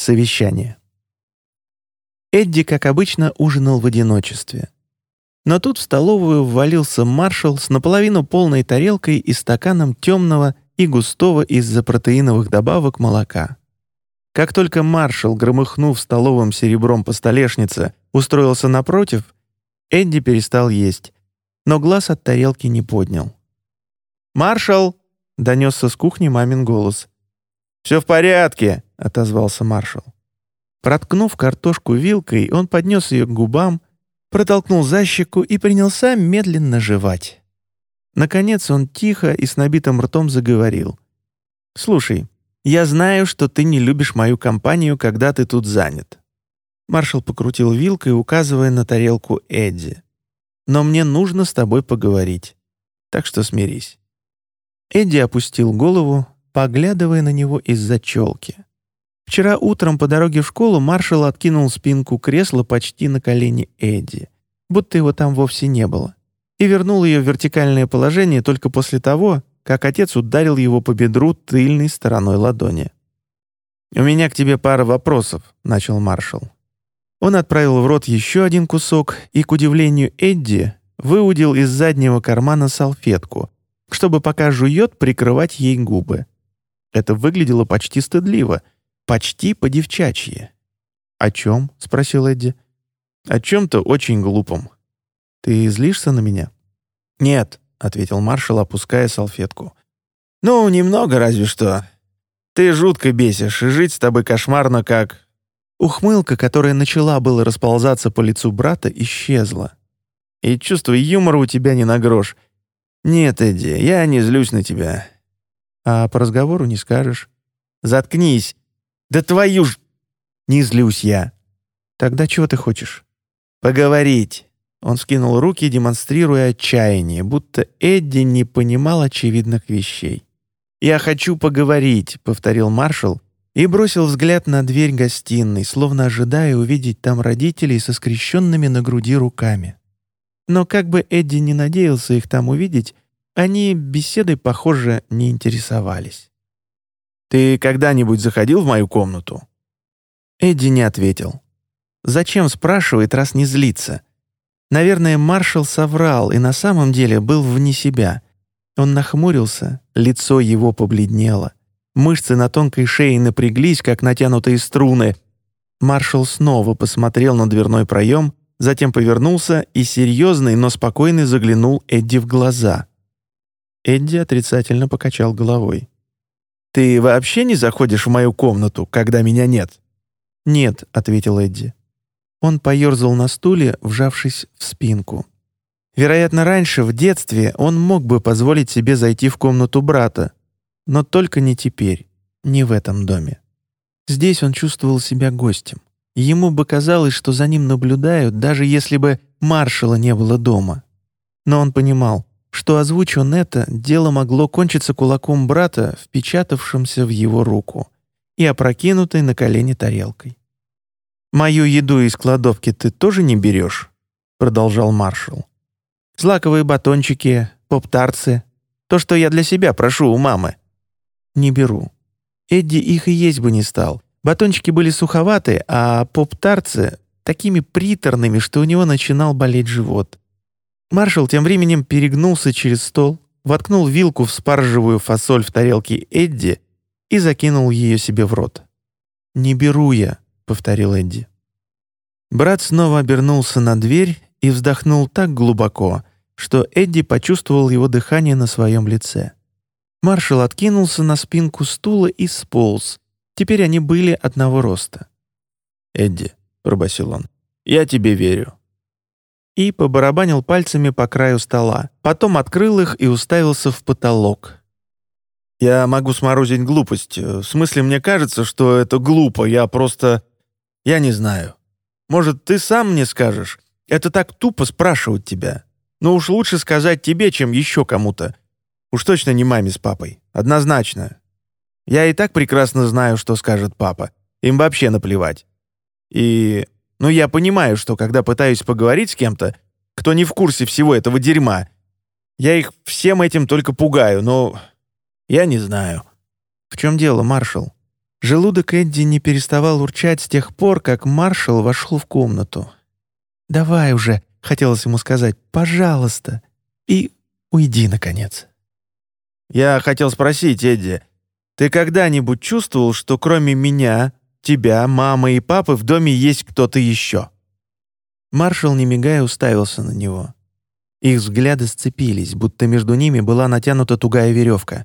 Совещание. Эдди, как обычно, ужинал в одиночестве. Но тут в столовую ввалился маршал с наполовину полной тарелкой и стаканом темного и густого из-за протеиновых добавок молока. Как только маршал, громыхнув столовым серебром по столешнице, устроился напротив, Эдди перестал есть, но глаз от тарелки не поднял. «Маршал!» — донесся с кухни мамин голос. «Все в порядке!» — отозвался маршал. Проткнув картошку вилкой, он поднес ее к губам, протолкнул за щеку и принялся медленно жевать. Наконец он тихо и с набитым ртом заговорил. «Слушай, я знаю, что ты не любишь мою компанию, когда ты тут занят». Маршал покрутил вилкой, указывая на тарелку Эдди. «Но мне нужно с тобой поговорить, так что смирись». Эдди опустил голову, поглядывая на него из-за челки. Вчера утром по дороге в школу маршал откинул спинку кресла почти на колени Эдди, будто его там вовсе не было, и вернул ее в вертикальное положение только после того, как отец ударил его по бедру тыльной стороной ладони. «У меня к тебе пара вопросов», — начал маршал. Он отправил в рот еще один кусок и, к удивлению Эдди, выудил из заднего кармана салфетку, чтобы пока жует, прикрывать ей губы. Это выглядело почти стыдливо — Почти по-девчачьи. «О чем?» — спросил Эдди. «О чем-то очень глупом. Ты злишься на меня?» «Нет», — ответил маршал, опуская салфетку. «Ну, немного разве что. Ты жутко бесишь, и жить с тобой кошмарно как...» Ухмылка, которая начала было расползаться по лицу брата, исчезла. «И чувство юмора у тебя не на грош. Нет, Эдди, я не злюсь на тебя». «А по разговору не скажешь?» «Заткнись. «Да твою ж...» «Не злюсь я». «Тогда чего ты хочешь?» «Поговорить». Он скинул руки, демонстрируя отчаяние, будто Эдди не понимал очевидных вещей. «Я хочу поговорить», — повторил маршал и бросил взгляд на дверь гостиной, словно ожидая увидеть там родителей со скрещенными на груди руками. Но как бы Эдди не надеялся их там увидеть, они беседой, похоже, не интересовались. «Ты когда-нибудь заходил в мою комнату?» Эдди не ответил. «Зачем?» — спрашивает, раз не злится. Наверное, маршал соврал и на самом деле был вне себя. Он нахмурился, лицо его побледнело. Мышцы на тонкой шее напряглись, как натянутые струны. Маршал снова посмотрел на дверной проем, затем повернулся и серьезный, но спокойный заглянул Эдди в глаза. Эдди отрицательно покачал головой. «Ты вообще не заходишь в мою комнату, когда меня нет?» «Нет», — ответил Эдди. Он поерзал на стуле, вжавшись в спинку. Вероятно, раньше, в детстве, он мог бы позволить себе зайти в комнату брата, но только не теперь, не в этом доме. Здесь он чувствовал себя гостем. Ему бы казалось, что за ним наблюдают, даже если бы маршала не было дома. Но он понимал, что озвучь он это, дело могло кончиться кулаком брата, впечатавшимся в его руку, и опрокинутой на колени тарелкой. «Мою еду из кладовки ты тоже не берешь?» — продолжал маршал. «Злаковые батончики, поп-тарцы, то, что я для себя прошу у мамы». «Не беру. Эдди их и есть бы не стал. Батончики были суховаты, а поп-тарцы такими приторными, что у него начинал болеть живот. Маршал тем временем перегнулся через стол, воткнул вилку в спаржевую фасоль в тарелке Эдди и закинул ее себе в рот. «Не беру я», — повторил Эдди. Брат снова обернулся на дверь и вздохнул так глубоко, что Эдди почувствовал его дыхание на своем лице. Маршал откинулся на спинку стула и сполз. Теперь они были одного роста. «Эдди», — пробасил он, — «я тебе верю и побарабанил пальцами по краю стола. Потом открыл их и уставился в потолок. «Я могу сморозить глупость. В смысле, мне кажется, что это глупо. Я просто... Я не знаю. Может, ты сам мне скажешь? Это так тупо спрашивать тебя. Но уж лучше сказать тебе, чем еще кому-то. Уж точно не маме с папой. Однозначно. Я и так прекрасно знаю, что скажет папа. Им вообще наплевать. И но я понимаю, что когда пытаюсь поговорить с кем-то, кто не в курсе всего этого дерьма, я их всем этим только пугаю, но я не знаю». «В чем дело, маршал?» Желудок Эдди не переставал урчать с тех пор, как маршал вошел в комнату. «Давай уже», — хотелось ему сказать, — «пожалуйста, и уйди, наконец». «Я хотел спросить, Эдди, ты когда-нибудь чувствовал, что кроме меня, тебя, мамы и папы в доме есть кто-то еще?» Маршал, не мигая, уставился на него. Их взгляды сцепились, будто между ними была натянута тугая веревка.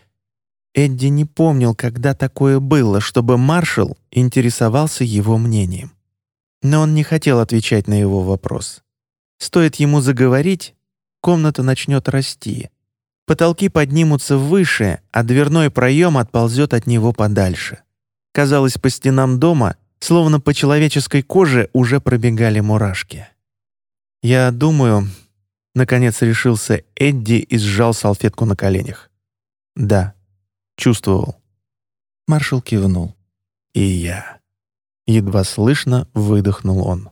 Эдди не помнил, когда такое было, чтобы маршал интересовался его мнением. Но он не хотел отвечать на его вопрос. Стоит ему заговорить, комната начнет расти. Потолки поднимутся выше, а дверной проем отползет от него подальше. Казалось, по стенам дома, словно по человеческой коже, уже пробегали мурашки. «Я думаю...» — наконец решился Эдди и сжал салфетку на коленях. «Да, Чувствовал. Маршал кивнул. И я. Едва слышно выдохнул он.